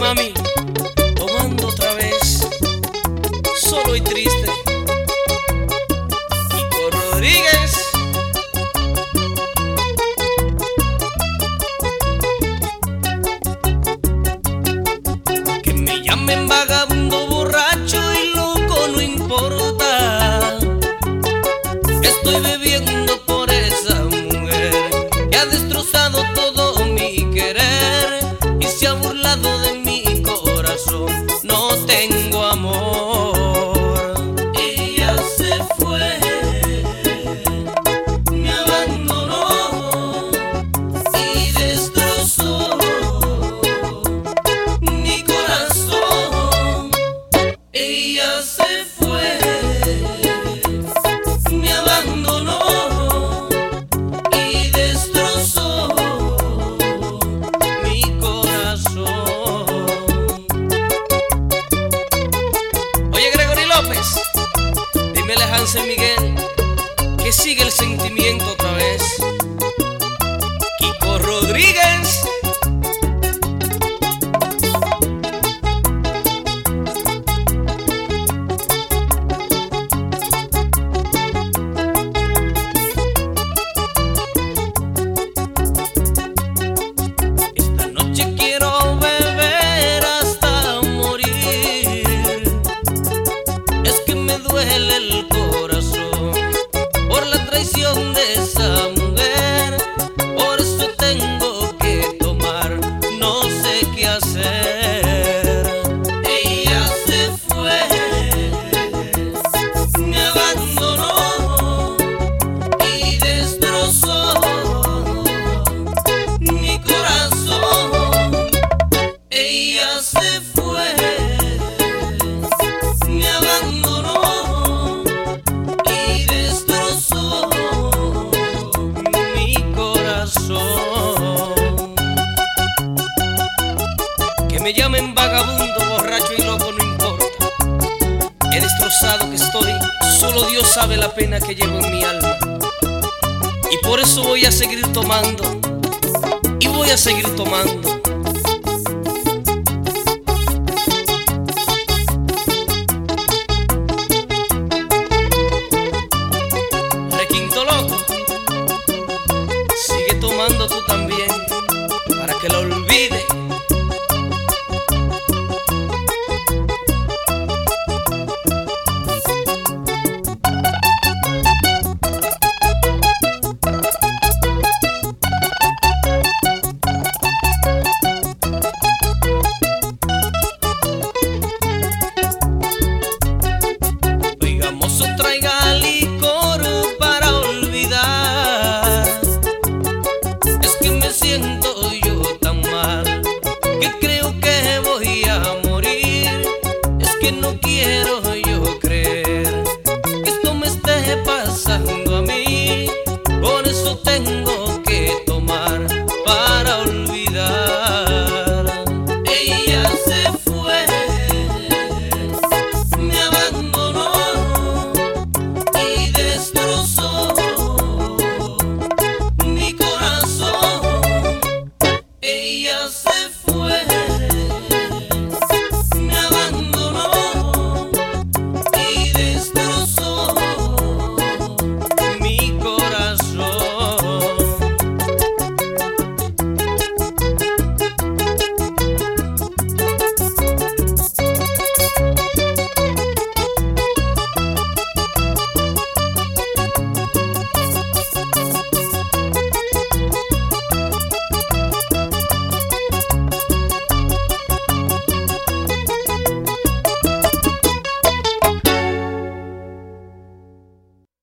mami. Miguel, que sigue el sentimiento otra vez, Kiko Rodríguez. Esta noche quiero beber hasta morir, es que me duele el coche. Me abandonó y destrozó mi corazón. Que me llamen vagabundo, borracho y loco, no importa. Qué destrozado que estoy, solo Dios sabe la pena que llevo en mi alma. Y por eso voy a seguir tomando. Y voy a seguir tomando. no quiero.